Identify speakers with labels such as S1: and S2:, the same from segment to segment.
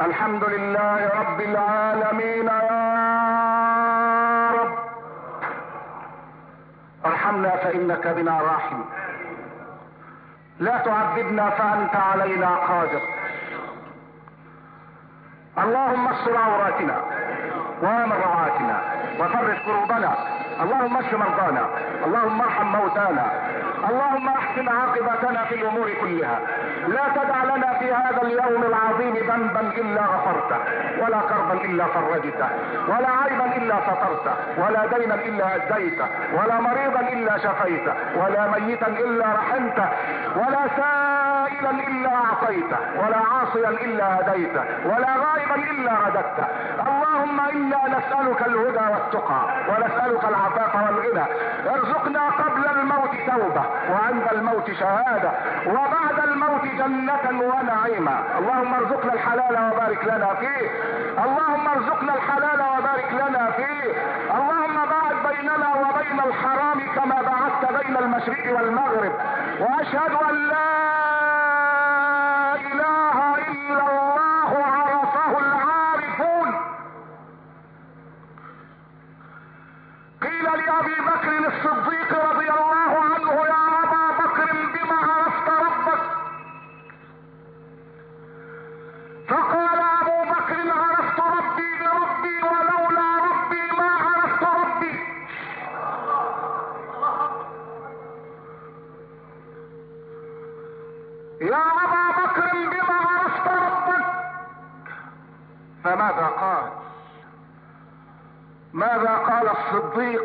S1: الحمد لله رب العالمين يا رب. ارحمنا فإنك بنا راحم. لا تعذبنا فأنت علينا قادر. اللهم استر عوراتنا وامن روعاتنا وفرج كروبنا اللهم اشف مرضانا. اللهم ارحم موتانا. اللهم احسن عاقبتنا في الأمور كلها. لا تدع لنا في هذا اليوم العظيم ذنبا إلا غفرته ولا كربا إلا فرجته ولا عيبا إلا سترته ولا دينا إلا اديته ولا مريضا إلا شفيته ولا ميتا إلا رحمته ولا سائلا إلا أعطيته ولا عاصيا إلا هديته ولا غائبا إلا رددته. اللهم إنا نسألك الهدى والتقى ونسألك العفاف والغنى. ارزقنا قبل الموت توبة وعند الموت شهادة وبعد الموت جنة ونعيما. اللهم ارزقنا الحلال وبارك لنا فيه. اللهم ارزقنا الحلال وبارك لنا فيه. اللهم باعد بيننا وبين الحرام كما بعدت بين المشرق والمغرب. وأشهد أن لا Thank you. ماذا قال الصديق؟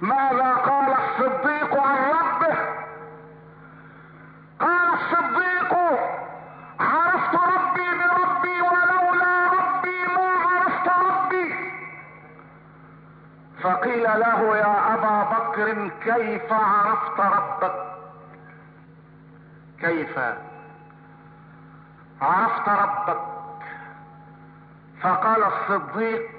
S1: ماذا قال الصديق عن ربه؟ قال الصديق عرفت ربي بربي ولولا ربي ما عرفت ربي. فقيل له يا أبا بكر كيف عرفت ربك؟ كيف عرفت ربك؟ فقال الصديق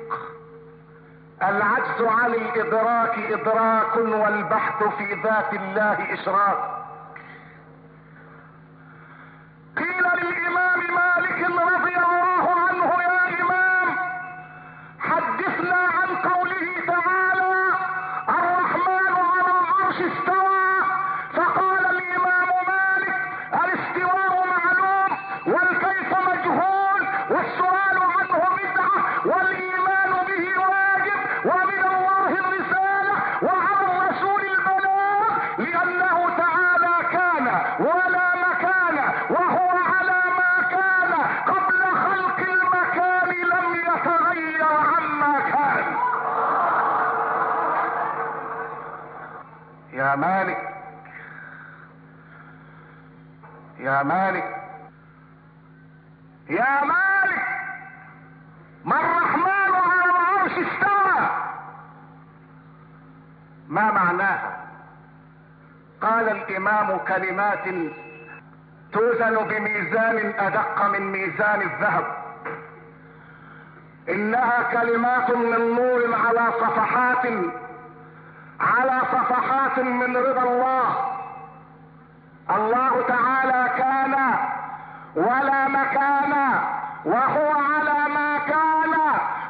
S1: العجز عن الإدراك إدراك والبحث في ذات الله إشراك. كلمات توزن بميزان أدق من ميزان الذهب. إنها كلمات من نور على صفحات على صفحات من رضا الله. الله تعالى كان ولا مكان وهو على ما كان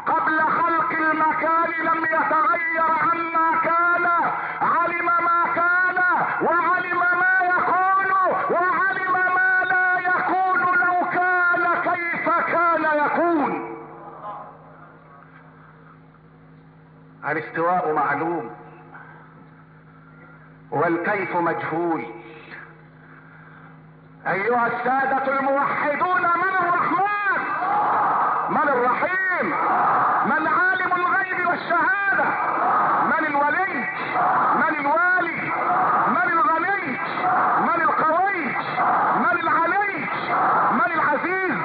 S1: قبل خلق المكان لم يتغير عما كان علم ما كان وعلم ما يكون وعلم ما لا يكون لو كان كيف كان يكون الاستواء معلوم والكيف مجهول. أيها السادة الموحدون من الرحمن؟ من الرحيم؟ من عالم الغيب والشهادة؟ من الولي؟ من الوالي؟ من الغني؟ من القوي؟ من العلي؟ من العزيز؟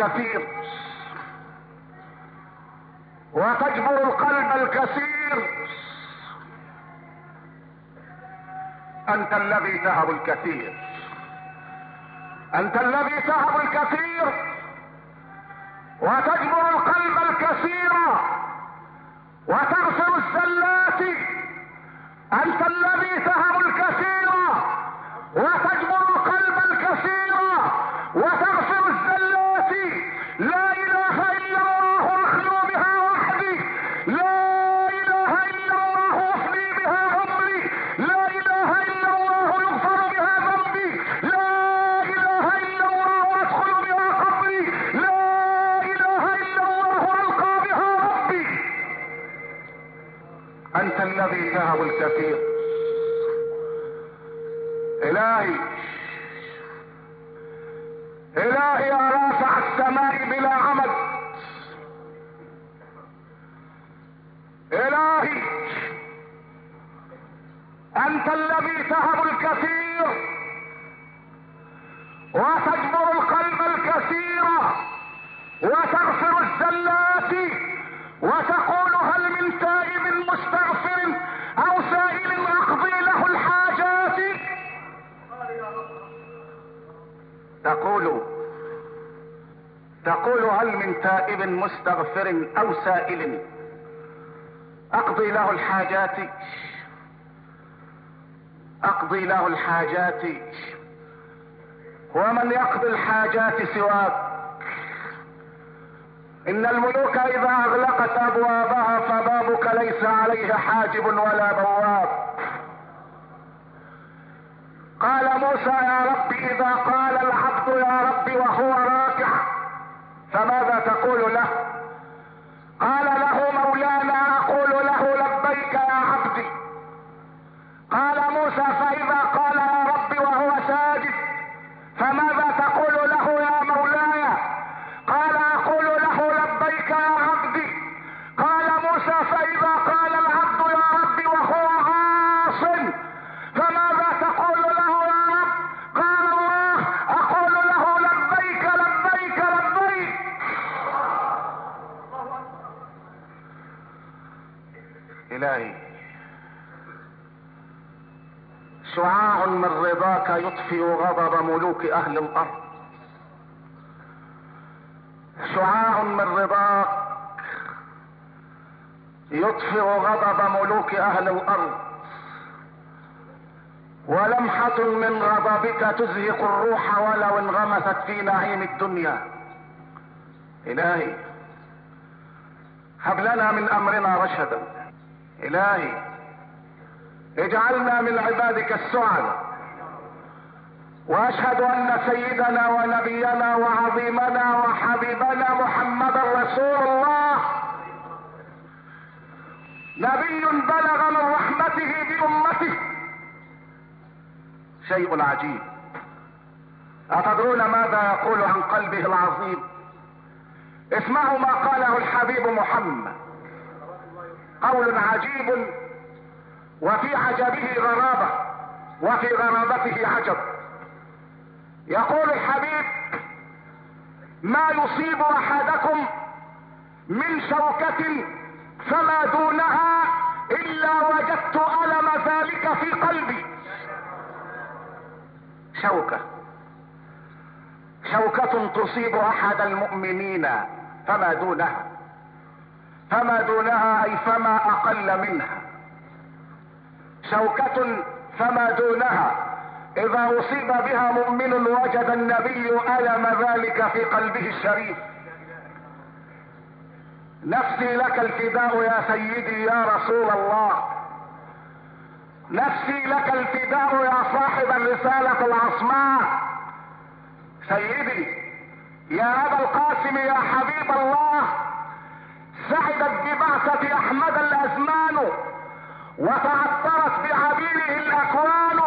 S1: الكثير. وتجبر القلب الكثير. أنت الذي تهب الكثير. أنت الذي تهب الكثير. وتجبر القلب الكثير. وتغفر الزلات. أنت الذي تهب الكثير. وتجبر تهب الكثير إلهي إلهي يا رافع السماء بلا عمد. إلهي أنت الذي تهب الكثير وتجبر القلب الكثير وتغفر الزلات وتقول هل من تائب مستغفر أو سائل؟ أقضي له الحاجات. أقضي له الحاجات. ومن يقضي الحاجات سواك. إن الملوك إذا أغلقت أبوابها فبابك ليس عليه حاجب ولا بواب. قال موسى يا رب إذا قال العبد يا رب وهو راكع فماذا يطفئ غضب ملوك أهل الأرض. شعاع من رضاك يطفئ غضب ملوك أهل الأرض. ولمحة من غضبك تزهق الروح ولو انغمست في نعيم الدنيا. إلهي هب لنا من أمرنا رشدا. إلهي اجعلنا من عبادك السعداء. وأشهد أن سيدنا ونبينا وعظيمنا وحبيبنا محمدا رسول الله. نبي بلغ من رحمته بأمته. شيء عجيب. أتدرون ماذا يقول عن قلبه العظيم؟ اسمعوا ما قاله الحبيب محمد. قول عجيب وفي عجبه غرابة وفي غرابته عجب. يقول الحبيب ما يصيب أحدكم من شوكة فما دونها إلا وجدت ألم ذلك في قلبي. شوكة. شوكة تصيب أحد المؤمنين فما دونها. فما دونها أي فما أقل منها. شوكة فما دونها إذا أصيب بها مؤمن وجد النبي ألم ذلك في قلبه الشريف. نفسي لك الفداء يا سيدي يا رسول الله. نفسي لك الفداء يا صاحب الرسالة العصماء. سيدي يا أبا القاسم يا حبيب الله. سعدت ببعثة أحمد الأزمان وتعطرت بعبيره الأكوان.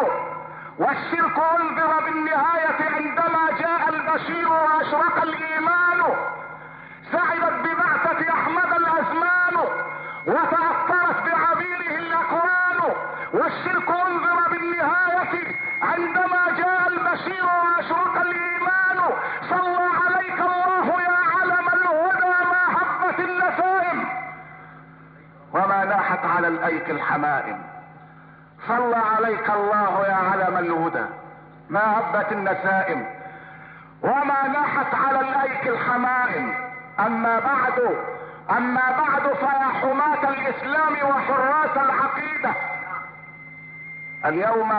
S1: والشرك انذر بالنهاية عندما جاء البشير وأشرق الإيمان. سعدت ببعثة أحمد الأزمان وتأثرت بعبيره الأكوان. والشرك انذر بالنهاية عندما جاء البشير وأشرق الإيمان. صلى عليك الله يا علم الهدى ما هبت النسائم. وما لاحت على الأيك الحمائم. عليك الله يا علم الهدى. ما هبت النسائم وما ناحت على الأيك الحمائم. أما بعد أما بعد فيا حماة الإسلام وحراس العقيدة. اليوم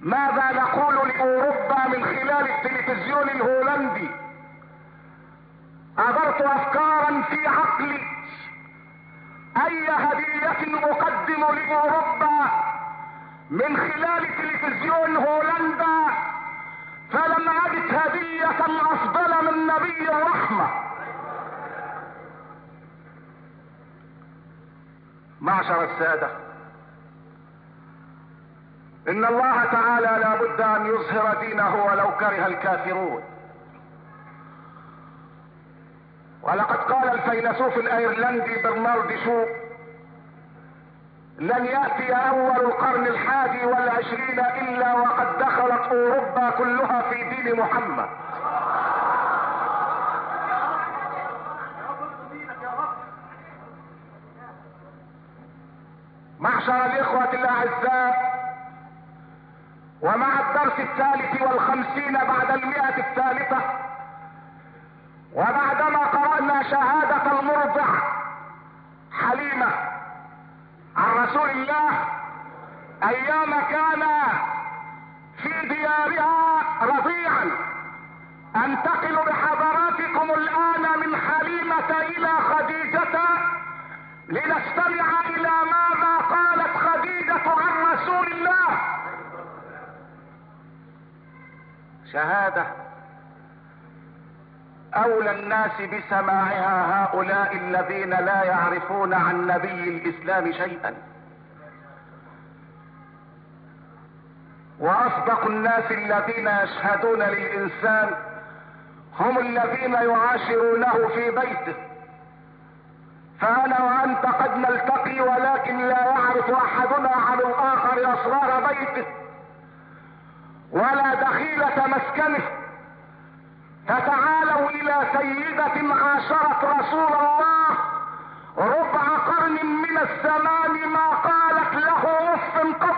S1: ماذا نقول لأوروبا من خلال التلفزيون الهولندي؟ اثرت أفكارا في عقلي. أي هدية أقدم لأوروبا من خلال تلفزيون هولندا فلم أجد هدية أفضل من نبي الرحمة. معشر السادة إن الله تعالى لا بد أن يظهر دينه ولو كره الكافرون. ولقد قال الفيلسوف الأيرلندي برنارد شو لن يأتي أول القرن الحادي والعشرين إلا وقد دخلت أوروبا كلها في دين محمد. معشر الإخوة الأعزاء ومع الدرس الثالث والخمسين بعد المئة الثالثة وبعدما شهادة المرضع حليمة. عن رسول الله أيام كان في ديارها رضيعا. أنتقل بحضراتكم الآن من حليمة إلى خديجة لنستمع إلى ماذا قالت خديجة عن رسول الله. شهادة. أولى الناس بسماعها هؤلاء الذين لا يعرفون عن نبي الإسلام شيئا. وأصدق الناس الذين يشهدون للإنسان هم الذين يعاشرونه في بيته. فأنا وأنت قد نلتقي ولكن لا يعرف أحدنا عن الآخر أسرار بيته. ولا دخيلة مسكنه. فتعالوا إلى سيدة عاشرت رسول الله ربع قرن من الزمان ما قالت له اف قط.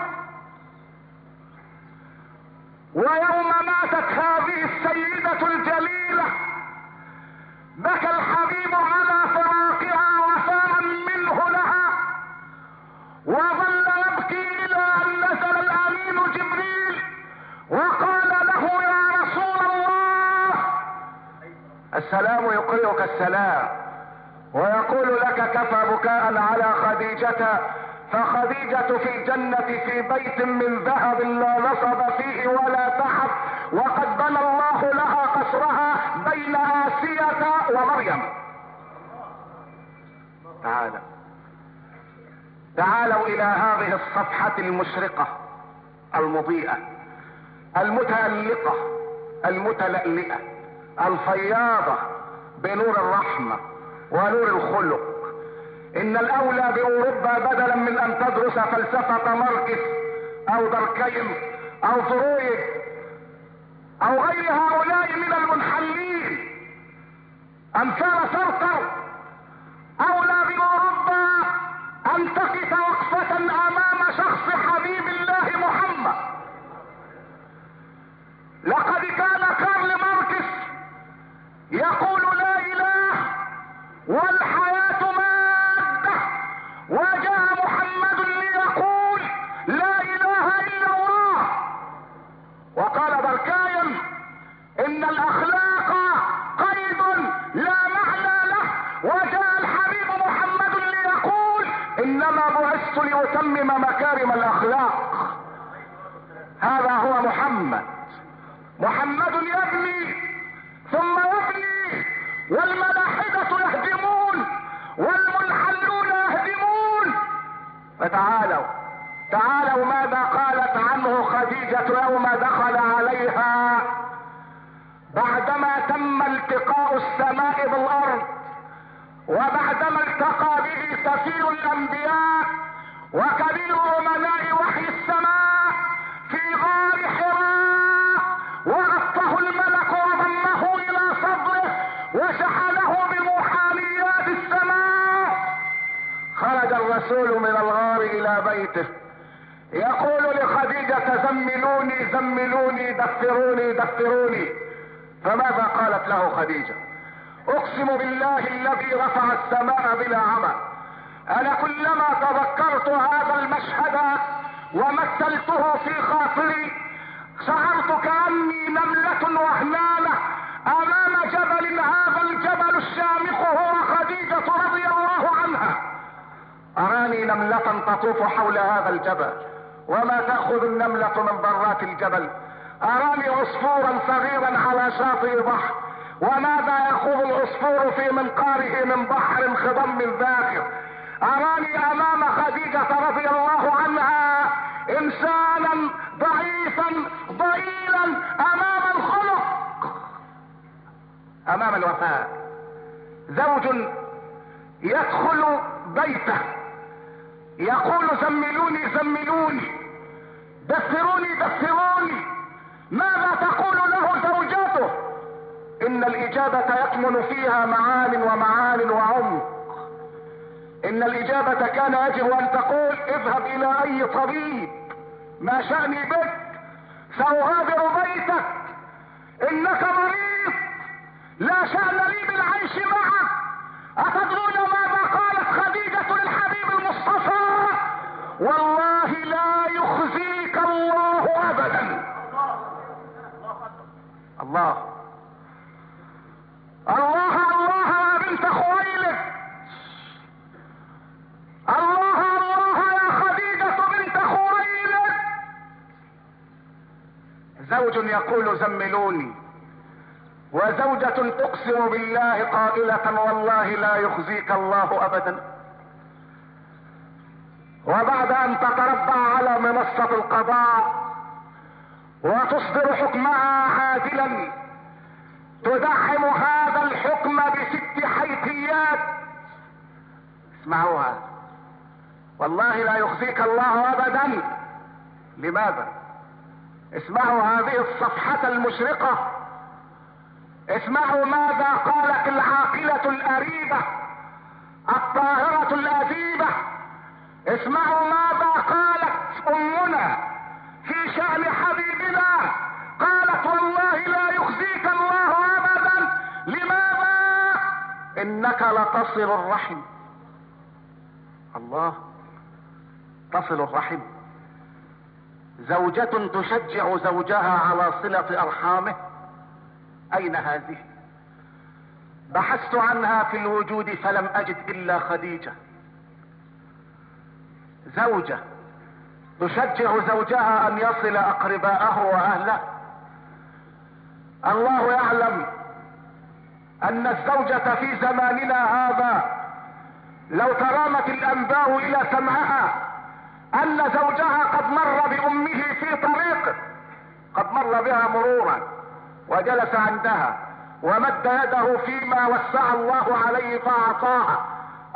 S1: ويوم ماتت هذه السيدة الجليلة السلام يقرئك السلام ويقول لك كفى بكاء على خديجة فخديجة في الجنة في بيت من ذهب لا نصب فيه ولا تعب وقد بنى الله لها قصرها بين آسية ومريم. تعالى تعالوا إلى هذه الصفحة المشرقة المضيئة المتألقة المتلألئة. الفياضة بنور الرحمة ونور الخلق. إن الأولى بأوروبا بدلا من أن تدرس فلسفة ماركس أو دوركايم أو فرويد أو غير هؤلاء من المنحلين. امثال سارتر أولى بأوروبا أن تقف وقفة أمام شخص حبيب الله محمد. لقد كان كارل ماركس يقول لا إله والحياة مادة وجاء محمد ليقول لا إله إلا الله. وقال بركايم إن الأخلاق قيد لا معنى له. وجاء الحبيب محمد ليقول إنما بعثت لأتمم مكارم الأخلاق. هذا هو محمد. محمد يبني ثم يبني والملاحدة يهدمون والمنحلون يهدمون. فتعالوا. تعالوا ماذا قالت عنه خديجة يوم دخل عليها بعدما تم التقاء السماء بالأرض وبعدما التقى به سفير الأنبياء وكبير امناء وحي السماء. الرسول من الغار إلى بيته. يقول لخديجة زملوني زملوني دفروني دفروني فماذا قالت له خديجة؟ أقسم بالله الذي رفع السماء بلا عمى. أنا كلما تذكرت هذا المشهد ومثلته في خاطري شعرت كأني نملة وهنانة أمام جبل هذا الجبل الشامخ هو خديجة رضي الله عنها. أراني نملة تطوف حول هذا الجبل وما تأخذ النملة من ذرات الجبل؟ أراني عصفورا صغيرا على شاطئ بحر وماذا يأخذ العصفور في منقاره من بحر خضم ذاكر أراني أمام خديجة رضي الله عنها إنسانا ضعيفا ضئيلا أمام الخلق. أمام الوفاء زوج يدخل بيته. يقول زملوني زملوني. دثروني دثروني. ماذا تقول له زوجته إن الإجابة يكمن فيها معان ومعان وعمق. إن الإجابة كان يجب أن تقول اذهب إلى أي طبيب. ما شأني بك؟ سأغادر بيتك. إنك مريض. لا شأن لي بالعيش معك. أتدرون ماذا قالت خديجة والله لا يخزيك الله ابدا. الله. الله الله يا بنت خويلد. الله الله يا خديجة بنت خويلد. زوج يقول زملوني. وزوجة تقسم بالله قائلة والله لا يخزيك الله ابدا. وبعد أن تتربع على منصة القضاء وتصدر حكمها عادلا تدعم هذا الحكم بست حيثيات. اسمعوها. والله لا يخزيك الله ابدا. لماذا؟ اسمعوا هذه الصفحة المشرقة. اسمعوا ماذا قالت العاقلة الأريبة الطاهرة الأديبة. اسمعوا ماذا قالت أمنا في شأن حبيبنا. قالت والله لا يخزيك الله أبدا. لماذا؟ إنك لتصل الرحم. الله تصل الرحم. زوجة تشجع زوجها على صلة أرحامه. أين هذه؟ بحثت عنها في الوجود فلم أجد إلا خديجة. زوجة. تشجع زوجها أن يصل أقرباءه وأهله. الله يعلم أن الزوجة في زماننا هذا لو ترامت الأنباء إلى سمعها أن زوجها قد مر بأمه في طريق قد مر بها مرورا وجلس عندها ومد يده فيما وسع الله عليه فأعطاها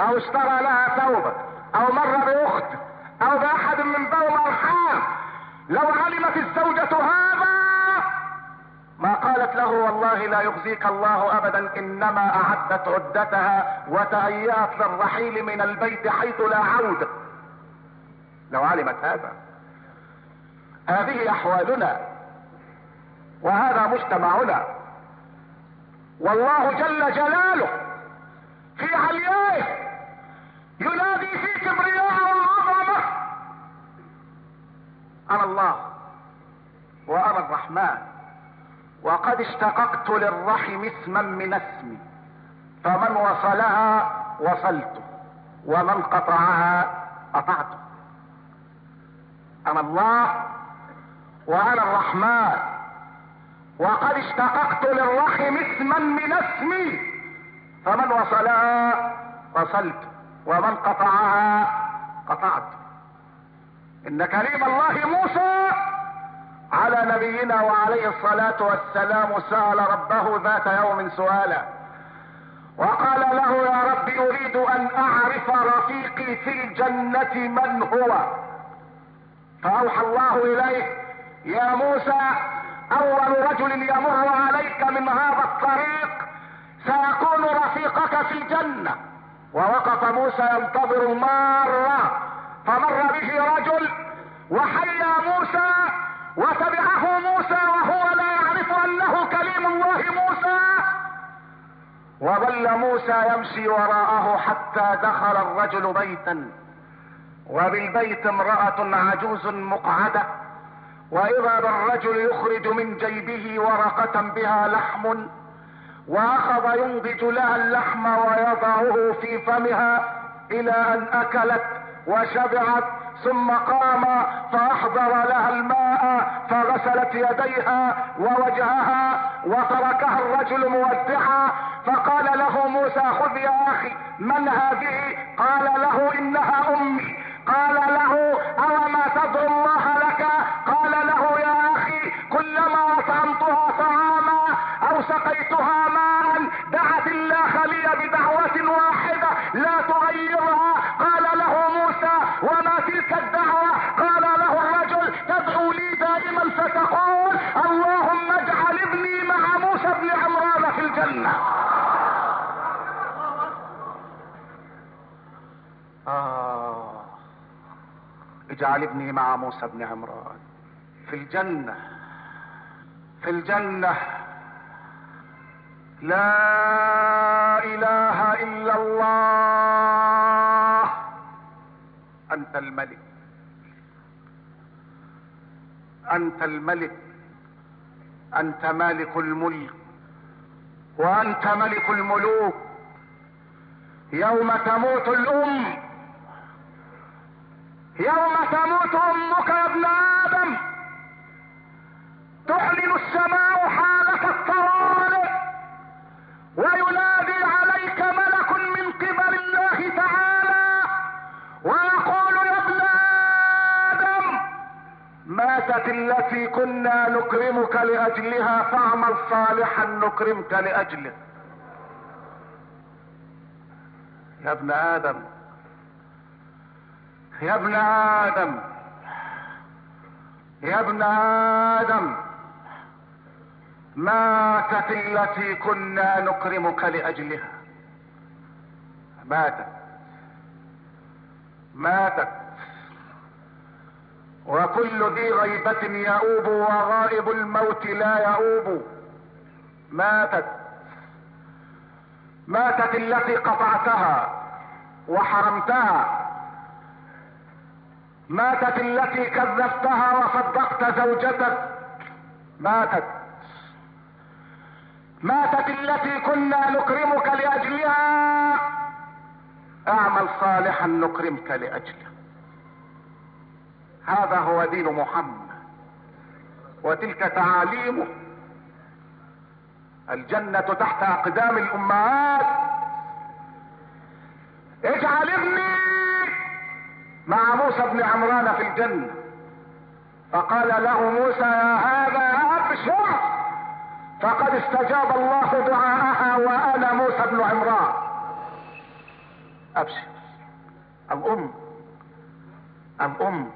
S1: أو اشترى لها ثوبا. أو مر بأخت أو بأحد من ذوي الارحام لو علمت الزوجة هذا ما قالت له والله لا يخزيك الله ابدا إنما أعدت عدتها وتهيأت للرحيل من البيت حيث لا عودة لو علمت هذا. هذه أحوالنا وهذا مجتمعنا. والله جل جلاله في عليائه ينادي في كبرياء والعظمة أنا الله وأنا الرحمن. وقد اشتققت للرحم اسما من اسمي. فمن وصلها وصلته ومن قطعها قطعته أنا الله وأنا الرحمن. وقد اشتققت للرحم اسما من اسمي. فمن وصلها وصلت. ومن قطعها قطعت. إن كريم الله موسى على نبينا وعليه الصلاة والسلام سأل ربه ذات يوم سؤالا. وقال له يا رب أريد أن أعرف رفيقي في الجنة من هو. فأوحى الله إليه يا موسى أول رجل يمر عليك من هذا الطريق سيكون رفيقك في الجنة. ووقف موسى ينتظر المارة فمر به رجل وحيا موسى وتبعه موسى وهو لا يعرف أنه كليم الله موسى. وظل موسى يمشي وراءه حتى دخل الرجل بيتا. وبالبيت امرأة عجوز مقعدة. وإذا بالرجل يخرج من جيبه ورقة بها لحم وأخذ ينضج لها اللحم ويضعه في فمها إلى أن أكلت وشبعت ثم قام فأحضر لها الماء فغسلت يديها ووجهها وتركها الرجل مودعا فقال له موسى خذ يا أخي من هذه؟ قال له إنها أمي. قال له أوما تدعو الله لك؟ قال له يا أخي كلما أطعمتها طعاما أو سقيتها لا تغيرها. قال له موسى وما تلك الدعوة قال له الرجل تدعو لي دائما فتقول اللهم اجعل ابني مع موسى بن عمران في الجنة. آه. اجعل ابني مع موسى بن عمران في الجنة في الجنة. لا إله إلا الله. أنت الملك. أنت الملك. أنت مالك الملك. وأنت ملك الملوك. يوم تموت الأم. يوم تموت أمك يا ابن آدم. تعلن السماء ماتت التي كنا نكرمك لأجلها فاعمل صالحا نكرمك لأجله. يا ابن آدم. يا ابن آدم. يا ابن آدم. ماتت التي كنا نكرمك لأجلها. ماتت. ماتت. وكل ذي غيبة يؤوب وغائب الموت لا يؤوب ماتت. ماتت التي قطعتها وحرمتها. ماتت التي كذبتها وصدقت زوجتك. ماتت. ماتت التي كنا نكرمك لأجلها. أعمل صالحا نكرمك لاجله هذا هو دين محمد. وتلك تعاليمه. الجنة تحت أقدام الأمهات. اجعل ابني مع موسى بن عمران في الجنة. فقال له موسى يا هذا ابشر فقد استجاب الله دعاءها وأنا موسى بن عمران. أبشر. الام الام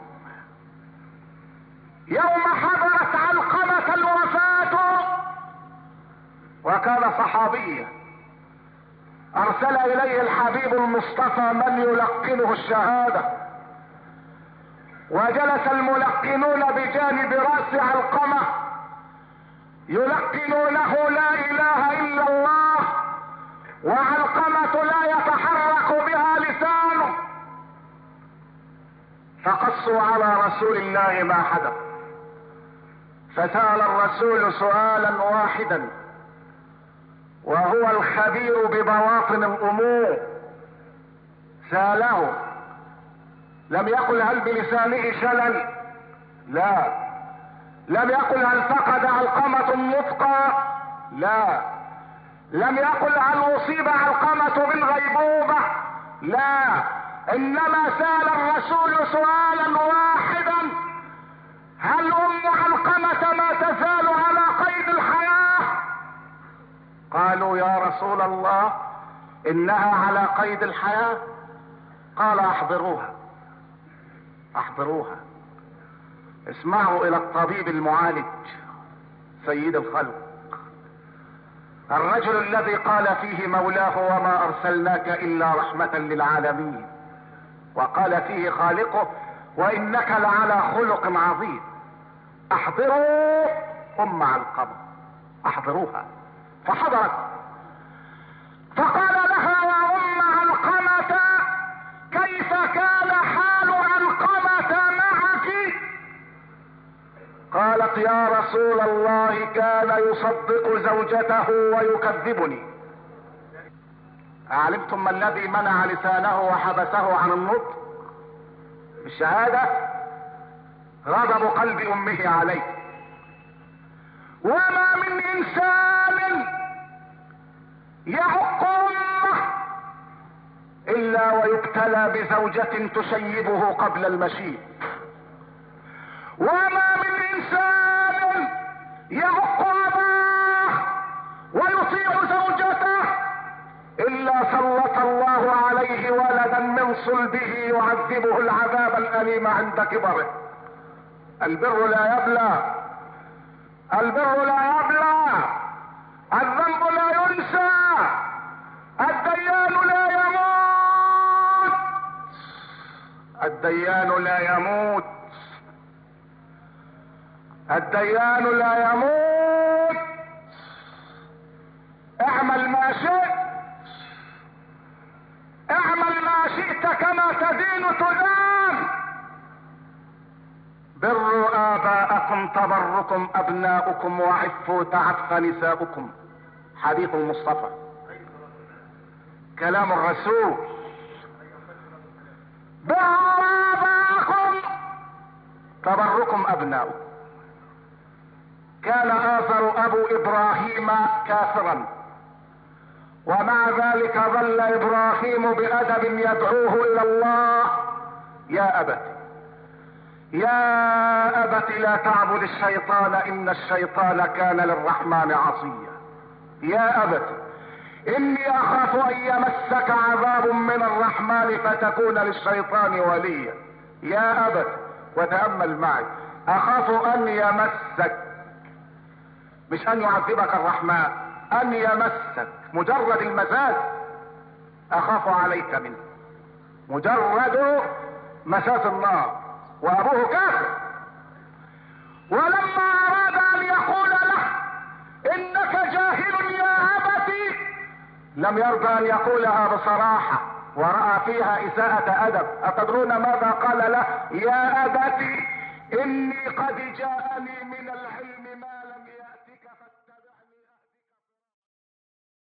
S1: يوم حضرت علقمة الوفاة. وكان صحابيا أرسل إليه الحبيب المصطفى من يلقنه الشهادة. وجلس الملقنون بجانب رأس علقمة يلقنونه لا إله إلا الله وعلقمة لا يتحرك بها لسانه. فقصوا على رسول الله ما حدث. فسأل الرسول سؤالا واحدا وهو الخبير ببواطن الأمور. سأله لم يقل هل بلسانه شلل؟ لا. لم يقل هل فقد علقمة النطق لا. لم يقل هل اصيب علقمة بالغيبوبة؟ لا. إنما سأل الرسول سؤالا واحدا. هل أم علقمة ما تزال على قيد الحياة؟ قالوا يا رسول الله إنها على قيد الحياة. قال أحضروها. أحضروها. اسمعوا إلى الطبيب المعالج سيد الخلق. الرجل الذي قال فيه مولاه وما أرسلناك إلا رحمة للعالمين وقال فيه خالقه وإنك لعلى خلق عظيم. أحضروا أم علقمة أحضروها. فحضرت. فقال لها يا أم علقمة كيف كان حال علقمة معك؟ قالت يا رسول الله كان يصدق زوجته ويكذبني. أعلمتم ما الذي منع لسانه وحبسه عن النطق؟ بالشهادة غضب قلب أمه عليه. وما من إنسان يعق أمه إلا ويبتلى بزوجة تشيبه قبل المشيب. وما من إنسان يعق إلا سلط الله عليه ولدا من صلبه يعذبه العذاب الأليم عند كبره. البر لا يبلى. البر لا يبلى. الذنب لا ينسى. الديان لا يموت. الديان لا يموت. الديان لا يموت. اعمل ما شئت. اعمل ما شئت كما تدين تدان. بروا آباءكم تبركم أبناؤكم وعفوا تعف نساؤكم. حديث المصطفى. كلام الرسول. بروا آباءكم تبركم أبناؤكم. كان آثر أبو إبراهيم كافرا. ومع ذلك ظل إبراهيم بأدب يدعوه إلى الله. يا أبت يا أبت لا تعبد الشيطان إن الشيطان كان للرحمن عصيا. يا أبت إني أخاف أن يمسك عذاب من الرحمن فتكون للشيطان وليا. يا أبت وتأمل معي أخاف أن يمسك. مش أن يعذبك الرحمن أن يمسك. مجرد المزاج أخاف عليك منه. مجرد مساس النار. وأبوه كافر. ولما أراد أن يقول له إنك جاهل يا أبتي لم يرضى أن يقولها بصراحة ورأى فيها إساءة أدب. أتدرون ماذا قال له؟ يا أبتي إني قد جاءني من